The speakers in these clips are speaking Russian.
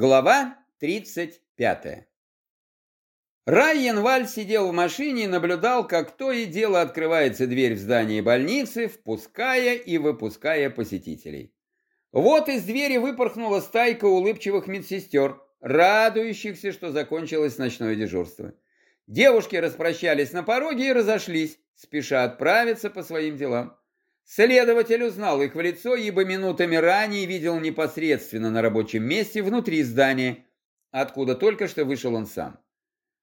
Глава 35. Райенваль сидел в машине и наблюдал, как то и дело открывается дверь в здание больницы, впуская и выпуская посетителей. Вот из двери выпорхнула стайка улыбчивых медсестер, радующихся, что закончилось ночное дежурство. Девушки распрощались на пороге и разошлись, спеша отправиться по своим делам. Следователь узнал их в лицо, ибо минутами ранее видел непосредственно на рабочем месте внутри здания, откуда только что вышел он сам.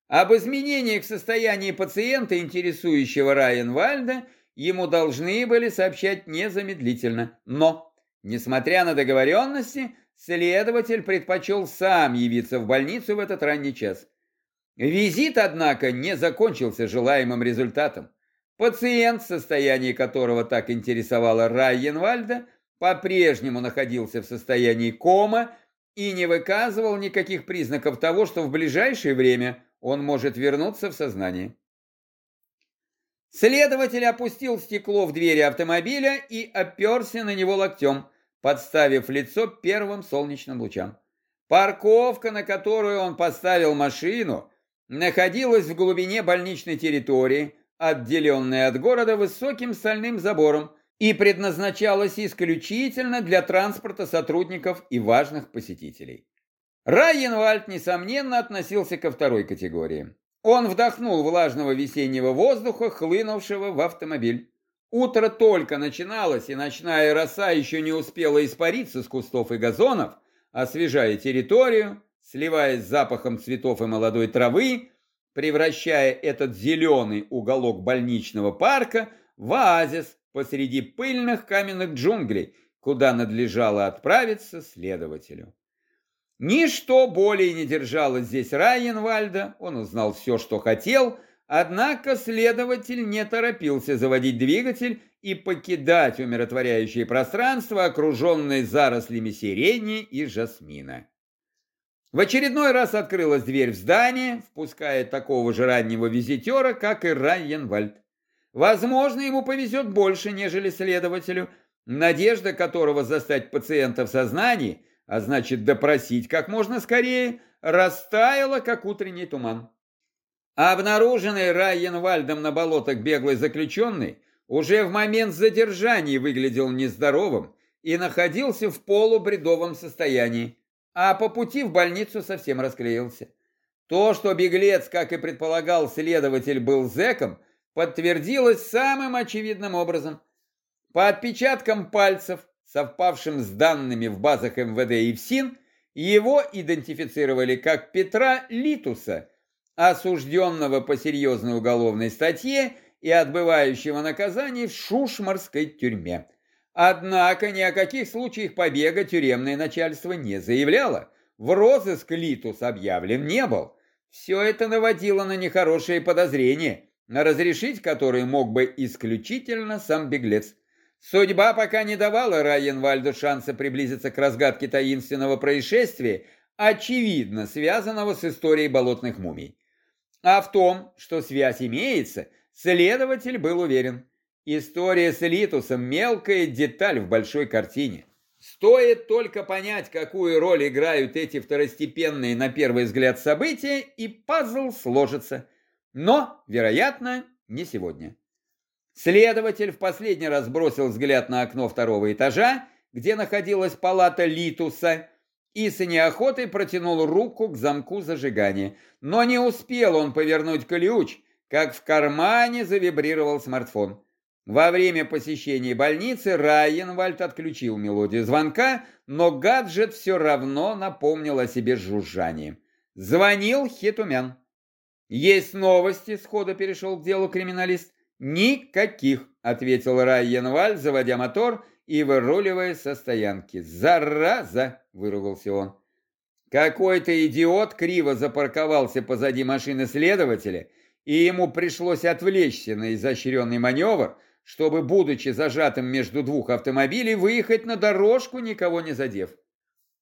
Об изменениях в состоянии пациента, интересующего Райенвальда, ему должны были сообщать незамедлительно. Но, несмотря на договоренности, следователь предпочел сам явиться в больницу в этот ранний час. Визит, однако, не закончился желаемым результатом. Пациент, состояние которого так интересовало Райенвальда, по-прежнему находился в состоянии кома и не выказывал никаких признаков того, что в ближайшее время он может вернуться в сознание. Следователь опустил стекло в двери автомобиля и оперся на него локтем, подставив лицо первым солнечным лучам. Парковка, на которую он поставил машину, находилась в глубине больничной территории, отделенная от города высоким стальным забором, и предназначалась исключительно для транспорта сотрудников и важных посетителей. Райенвальд, несомненно, относился ко второй категории. Он вдохнул влажного весеннего воздуха, хлынувшего в автомобиль. Утро только начиналось, и ночная роса еще не успела испариться с кустов и газонов, освежая территорию, сливаясь с запахом цветов и молодой травы, превращая этот зеленый уголок больничного парка в оазис посреди пыльных каменных джунглей, куда надлежало отправиться следователю. Ничто более не держало здесь Райенвальда, он узнал все, что хотел, однако следователь не торопился заводить двигатель и покидать умиротворяющее пространство, окруженное зарослями сирени и жасмина. В очередной раз открылась дверь в здание, впуская такого же раннего визитера, как и Райенвальд. Возможно, ему повезет больше, нежели следователю, надежда которого застать пациента в сознании, а значит допросить как можно скорее, растаяла, как утренний туман. Обнаруженный Райенвальдом на болотах беглый заключенный уже в момент задержания выглядел нездоровым и находился в полубредовом состоянии а по пути в больницу совсем расклеился. То, что беглец, как и предполагал следователь, был зэком, подтвердилось самым очевидным образом. По отпечаткам пальцев, совпавшим с данными в базах МВД и ФСИН, его идентифицировали как Петра Литуса, осужденного по серьезной уголовной статье и отбывающего наказание в Шушмарской тюрьме. Однако ни о каких случаях побега тюремное начальство не заявляло. В розыск Литус объявлен не был. Все это наводило на нехорошие подозрения, на разрешить которые мог бы исключительно сам беглец. Судьба пока не давала Райенвальду шанса приблизиться к разгадке таинственного происшествия, очевидно связанного с историей болотных мумий. А в том, что связь имеется, следователь был уверен – История с Литусом – мелкая деталь в большой картине. Стоит только понять, какую роль играют эти второстепенные на первый взгляд события, и пазл сложится. Но, вероятно, не сегодня. Следователь в последний раз бросил взгляд на окно второго этажа, где находилась палата Литуса, и с неохотой протянул руку к замку зажигания. Но не успел он повернуть ключ, как в кармане завибрировал смартфон. Во время посещения больницы Райенвальд отключил мелодию звонка, но гаджет все равно напомнил о себе жужжанием. Звонил Хитумян. «Есть новости?» — сходу перешел к делу криминалист. «Никаких», — ответил Райенвальд, заводя мотор и выруливая со стоянки. «Зараза!» — выругался он. Какой-то идиот криво запарковался позади машины следователя, и ему пришлось отвлечься на изощренный маневр, чтобы, будучи зажатым между двух автомобилей, выехать на дорожку, никого не задев.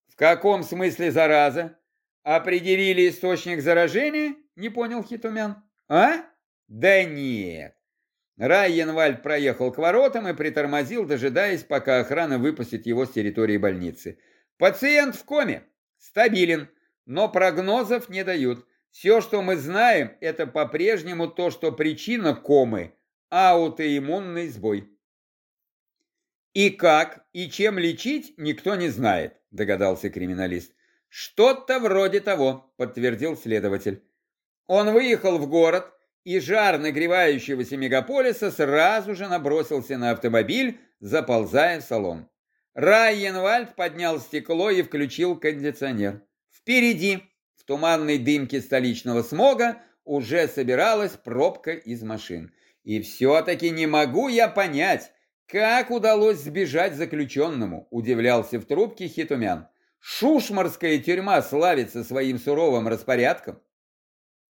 В каком смысле зараза? Определили источник заражения? Не понял Хитумян. А? Да нет. Райенвальд проехал к воротам и притормозил, дожидаясь, пока охрана выпустит его с территории больницы. Пациент в коме. стабилен, но прогнозов не дают. Все, что мы знаем, это по-прежнему то, что причина комы – аутоиммунный сбой. И как, и чем лечить, никто не знает, догадался криминалист. Что-то вроде того, подтвердил следователь. Он выехал в город, и жар нагревающегося мегаполиса сразу же набросился на автомобиль, заползая в салон. Райенвальд поднял стекло и включил кондиционер. Впереди, в туманной дымке столичного смога, уже собиралась пробка из машин. И все-таки не могу я понять, как удалось сбежать заключенному, удивлялся в трубке Хитумян. Шушмарская тюрьма славится своим суровым распорядком.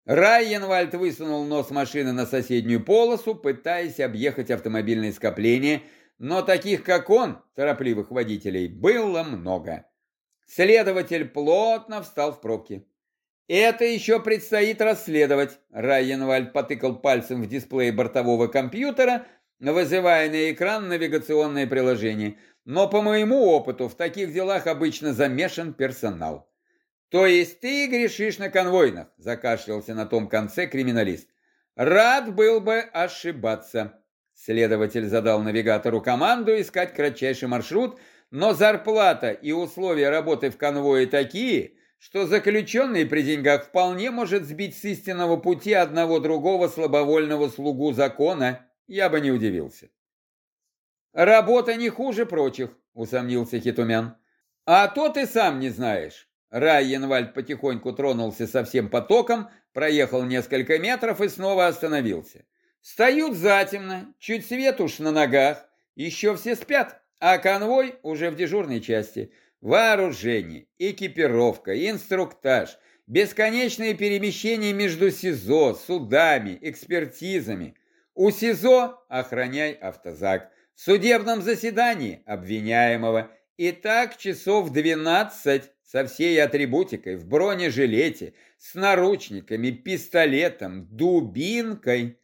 Райенвальд высунул нос машины на соседнюю полосу, пытаясь объехать автомобильное скопление, но таких, как он, торопливых водителей, было много. Следователь плотно встал в пробке. «Это еще предстоит расследовать», — Райенвальд потыкал пальцем в дисплей бортового компьютера, вызывая на экран навигационное приложение. «Но по моему опыту в таких делах обычно замешан персонал». «То есть ты грешишь на конвойных?» – закашлялся на том конце криминалист. «Рад был бы ошибаться». Следователь задал навигатору команду искать кратчайший маршрут, но зарплата и условия работы в конвое такие, что заключенный при деньгах вполне может сбить с истинного пути одного другого слабовольного слугу закона, я бы не удивился. «Работа не хуже прочих», — усомнился Хитумян. «А то ты сам не знаешь. Райенвальд потихоньку тронулся со всем потоком, проехал несколько метров и снова остановился. Встают затемно, чуть свет уж на ногах, еще все спят, а конвой уже в дежурной части. Вооружение, экипировка, инструктаж, бесконечные перемещения между СИЗО, судами, экспертизами. У СИЗО охраняй автозак, в судебном заседании обвиняемого. И так часов двенадцать со всей атрибутикой, в бронежилете, с наручниками, пистолетом, дубинкой.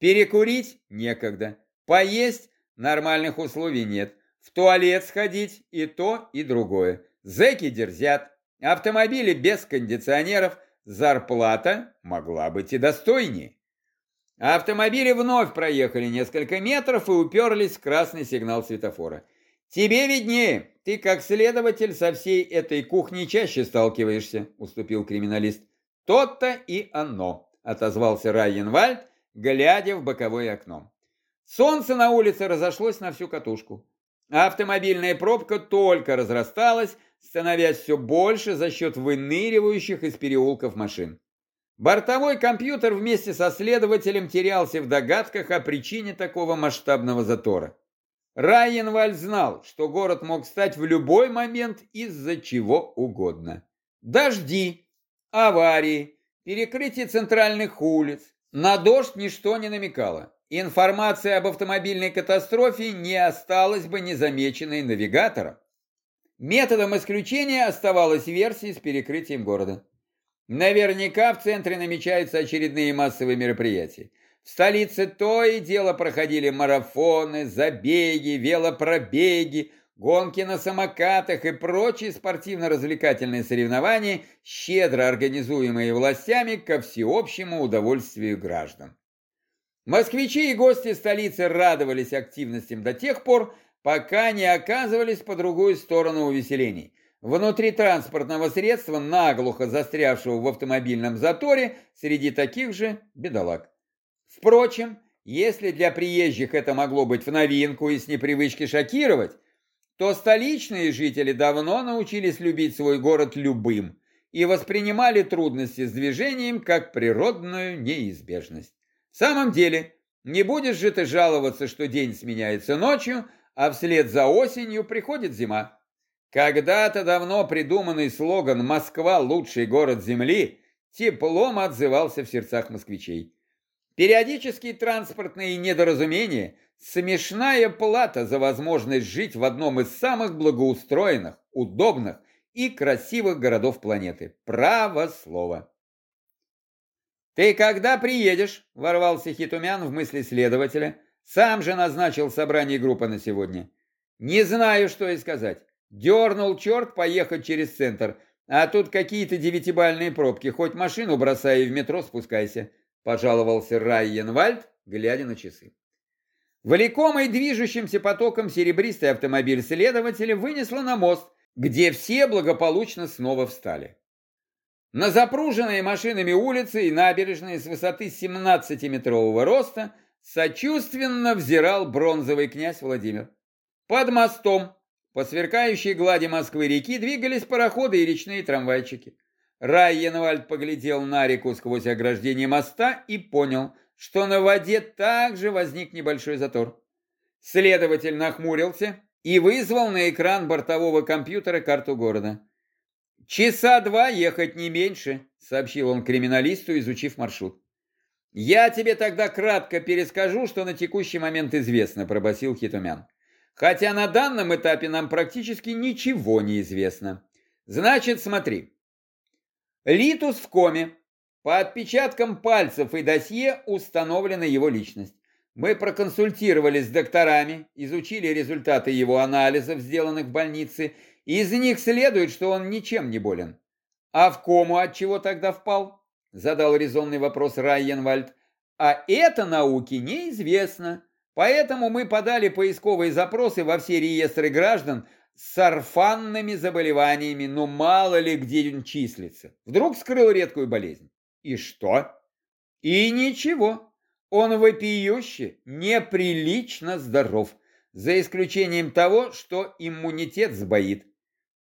Перекурить некогда, поесть нормальных условий нет, в туалет сходить и то, и другое. Зэки дерзят, автомобили без кондиционеров, зарплата могла быть и достойнее. Автомобили вновь проехали несколько метров и уперлись в красный сигнал светофора. «Тебе виднее, ты как следователь со всей этой кухней чаще сталкиваешься», уступил криминалист. «То-то и оно», отозвался Райенвальд, глядя в боковое окно. Солнце на улице разошлось на всю катушку. Автомобильная пробка только разрасталась, становясь все больше за счет выныривающих из переулков машин. Бортовой компьютер вместе со следователем терялся в догадках о причине такого масштабного затора. Райенваль знал, что город мог стать в любой момент из-за чего угодно. Дожди, аварии, перекрытие центральных улиц. На дождь ничто не намекало. Информация об автомобильной катастрофе не осталась бы незамеченной навигатором. Методом исключения оставалась версия с перекрытием города. Наверняка в центре намечаются очередные массовые мероприятия. В столице то и дело проходили марафоны, забеги, велопробеги, гонки на самокатах и прочие спортивно-развлекательные соревнования, щедро организуемые властями ко всеобщему удовольствию граждан. Москвичи и гости столицы радовались активностям до тех пор, пока не оказывались по другую сторону увеселений. Внутри транспортного средства, наглухо застрявшего в автомобильном заторе, среди таких же бедолаг. Впрочем, если для приезжих это могло быть в новинку и с непривычки шокировать, то столичные жители давно научились любить свой город любым и воспринимали трудности с движением как природную неизбежность. В самом деле, не будешь же ты жаловаться, что день сменяется ночью, а вслед за осенью приходит зима. Когда-то давно придуманный слоган «Москва – лучший город Земли» теплом отзывался в сердцах москвичей. Периодические транспортные недоразумения – смешная плата за возможность жить в одном из самых благоустроенных, удобных и красивых городов планеты. Право слово. «Ты когда приедешь?» – ворвался Хитумян в мысли следователя. «Сам же назначил собрание группы на сегодня». «Не знаю, что и сказать. Дернул черт поехать через центр. А тут какие-то девятибальные пробки. Хоть машину бросай и в метро спускайся», – пожаловался Райенвальд, глядя на часы. Влекомый движущимся потоком серебристый автомобиль следователя вынесло на мост, где все благополучно снова встали. На запруженные машинами улицы и набережные с высоты 17-метрового роста сочувственно взирал бронзовый князь Владимир. Под мостом, по сверкающей глади Москвы-реки, двигались пароходы и речные трамвайчики. Райенвальд поглядел на реку сквозь ограждение моста и понял, что на воде также возник небольшой затор. Следователь нахмурился и вызвал на экран бортового компьютера карту города. «Часа два ехать не меньше», — сообщил он криминалисту, изучив маршрут. «Я тебе тогда кратко перескажу, что на текущий момент известно», — пробасил Хитумян. «Хотя на данном этапе нам практически ничего не известно. Значит, смотри. Литус в коме. По отпечаткам пальцев и досье установлена его личность. Мы проконсультировались с докторами, изучили результаты его анализов, сделанных в больнице, из них следует, что он ничем не болен. А в кому от чего тогда впал? Задал резонный вопрос Райенвальд. А это науке неизвестно. Поэтому мы подали поисковые запросы во все реестры граждан с орфанными заболеваниями, но мало ли где он числится. Вдруг скрыл редкую болезнь. И что? И ничего. Он вопиюще, неприлично здоров, за исключением того, что иммунитет сбоит.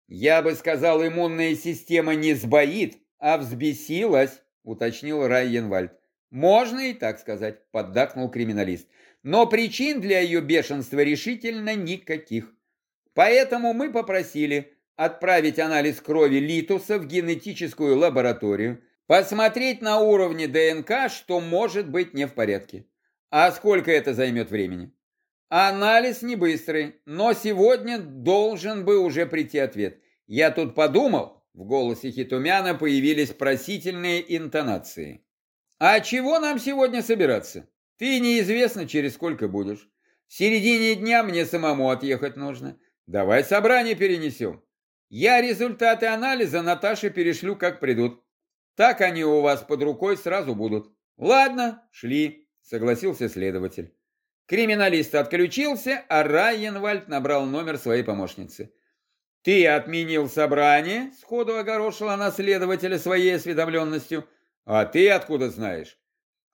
«Я бы сказал, иммунная система не сбоит, а взбесилась», уточнил Райенвальд. «Можно и так сказать», поддакнул криминалист. «Но причин для ее бешенства решительно никаких. Поэтому мы попросили отправить анализ крови Литуса в генетическую лабораторию, посмотреть на уровне ДНК, что может быть не в порядке. А сколько это займет времени? Анализ не быстрый, но сегодня должен бы уже прийти ответ. Я тут подумал, в голосе Хитумяна появились просительные интонации. А чего нам сегодня собираться? Ты неизвестно, через сколько будешь. В середине дня мне самому отъехать нужно. Давай собрание перенесем. Я результаты анализа Наташе перешлю, как придут. Так они у вас под рукой сразу будут. Ладно, шли, согласился следователь. Криминалист отключился, а Райенвальд набрал номер своей помощницы. «Ты отменил собрание?» — сходу огорошила наследователя своей осведомленностью. «А ты откуда знаешь?»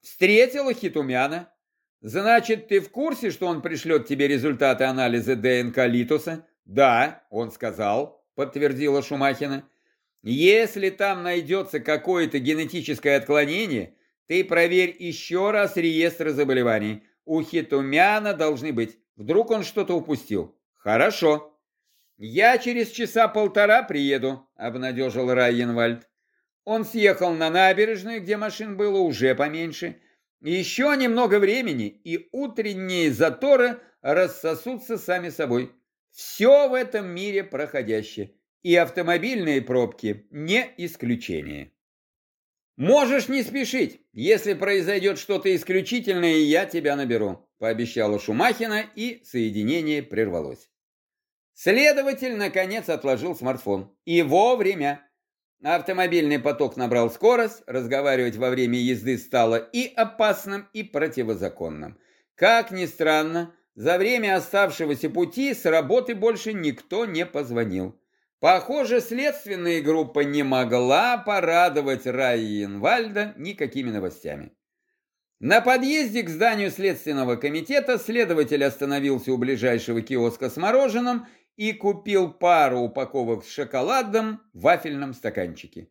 «Встретила Хитумяна. Значит, ты в курсе, что он пришлет тебе результаты анализа ДНК Литуса?» «Да, он сказал», — подтвердила Шумахина. «Если там найдется какое-то генетическое отклонение, ты проверь еще раз реестр заболеваний». У Хитумяна должны быть. Вдруг он что-то упустил. Хорошо. Я через часа полтора приеду, обнадежил Райенвальд. Он съехал на набережную, где машин было уже поменьше. Еще немного времени, и утренние заторы рассосутся сами собой. Все в этом мире проходящее, и автомобильные пробки не исключение. «Можешь не спешить. Если произойдет что-то исключительное, я тебя наберу», пообещала Шумахина, и соединение прервалось. Следователь, наконец, отложил смартфон. И вовремя. Автомобильный поток набрал скорость, разговаривать во время езды стало и опасным, и противозаконным. Как ни странно, за время оставшегося пути с работы больше никто не позвонил. Похоже, следственная группа не могла порадовать Райенвальда никакими новостями. На подъезде к зданию Следственного комитета следователь остановился у ближайшего киоска с мороженым и купил пару упаковок с шоколадом в вафельном стаканчике.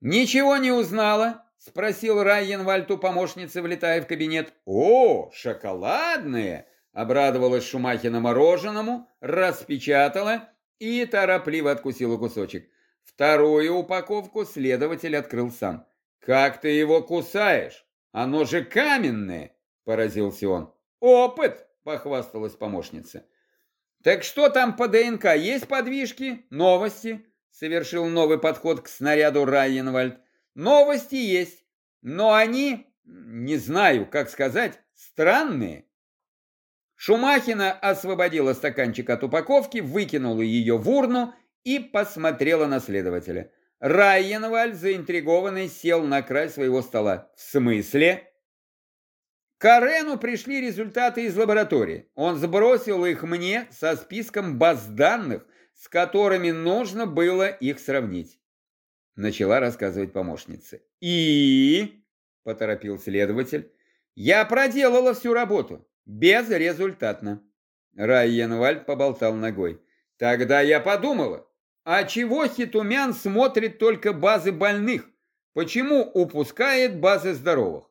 «Ничего не узнала?» – спросил Райенвальд у помощницы, влетая в кабинет. «О, шоколадные!» – обрадовалась Шумахина мороженому, распечатала и торопливо откусила кусочек. Вторую упаковку следователь открыл сам. «Как ты его кусаешь? Оно же каменное!» – поразился он. «Опыт!» – похвасталась помощница. «Так что там по ДНК? Есть подвижки? Новости?» – совершил новый подход к снаряду Райенвальд. «Новости есть, но они, не знаю, как сказать, странные». Шумахина освободила стаканчик от упаковки, выкинула ее в урну и посмотрела на следователя. Райенваль, заинтригованный, сел на край своего стола. В смысле? К Арену пришли результаты из лаборатории. Он сбросил их мне со списком баз данных, с которыми нужно было их сравнить. Начала рассказывать помощница. И, поторопил следователь, я проделала всю работу. Безрезультатно. Райенвальд поболтал ногой. Тогда я подумала, а чего Хитумян смотрит только базы больных? Почему упускает базы здоровых?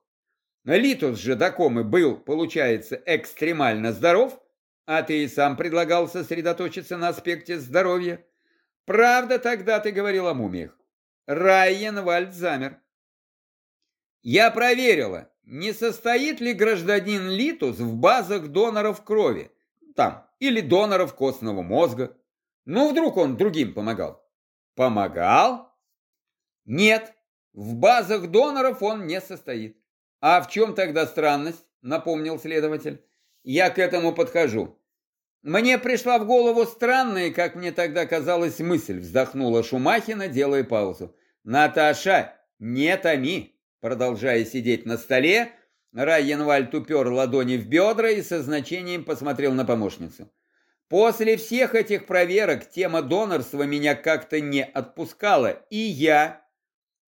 Литус же Дакомы был, получается, экстремально здоров, а ты и сам предлагал сосредоточиться на аспекте здоровья. Правда, тогда ты говорил о мумиях. Райенвальд замер. Я проверила, не состоит ли гражданин Литус в базах доноров крови, там, или доноров костного мозга. Ну, вдруг он другим помогал. Помогал? Нет, в базах доноров он не состоит. А в чем тогда странность, напомнил следователь. Я к этому подхожу. Мне пришла в голову странная, как мне тогда казалось, мысль, вздохнула Шумахина, делая паузу. Наташа, не томи. Продолжая сидеть на столе, Райенвальд упер ладони в бедра и со значением посмотрел на помощницу. После всех этих проверок тема донорства меня как-то не отпускала, и я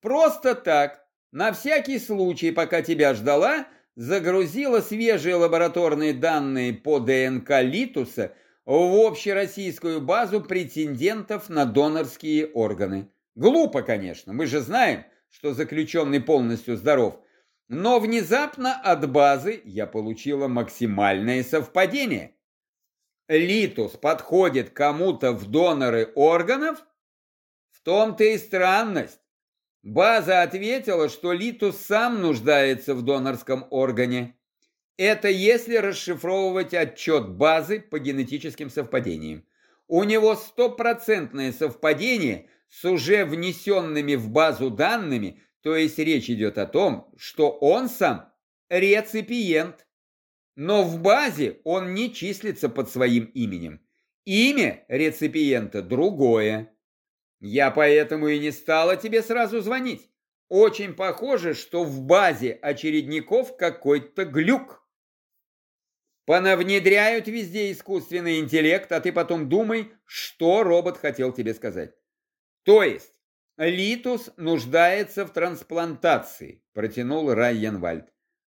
просто так на всякий случай, пока тебя ждала, загрузила свежие лабораторные данные по ДНК Литуса в общероссийскую базу претендентов на донорские органы. Глупо, конечно, мы же знаем, что заключенный полностью здоров, но внезапно от базы я получила максимальное совпадение. Литус подходит кому-то в доноры органов? В том-то и странность. База ответила, что Литус сам нуждается в донорском органе. Это если расшифровывать отчет базы по генетическим совпадениям. У него стопроцентное совпадение с уже внесенными в базу данными, то есть речь идет о том, что он сам реципиент. Но в базе он не числится под своим именем. Имя реципиента другое. Я поэтому и не стала тебе сразу звонить. Очень похоже, что в базе очередников какой-то глюк. Понавнедряют везде искусственный интеллект, а ты потом думай, что робот хотел тебе сказать. То есть, Литус нуждается в трансплантации, протянул Райенвальд.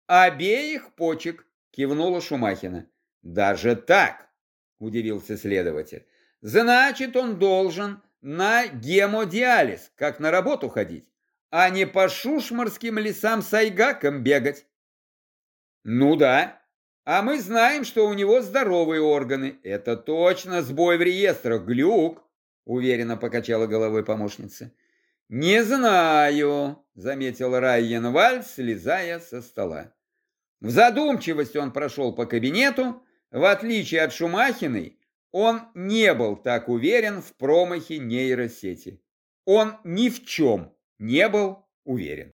Обеих почек, кивнула Шумахина. Даже так, удивился следователь. Значит, он должен на гемодиализ, как на работу ходить, а не по шушмарским лесам с айгаком бегать. Ну да, а мы знаем, что у него здоровые органы. Это точно сбой в реестрах, глюк, уверенно покачала головой помощница. Не знаю, заметил Райен Вальц, слезая со стола. В задумчивости он прошел по кабинету, в отличие от Шумахиной, он не был так уверен в промахе нейросети. Он ни в чем не был уверен.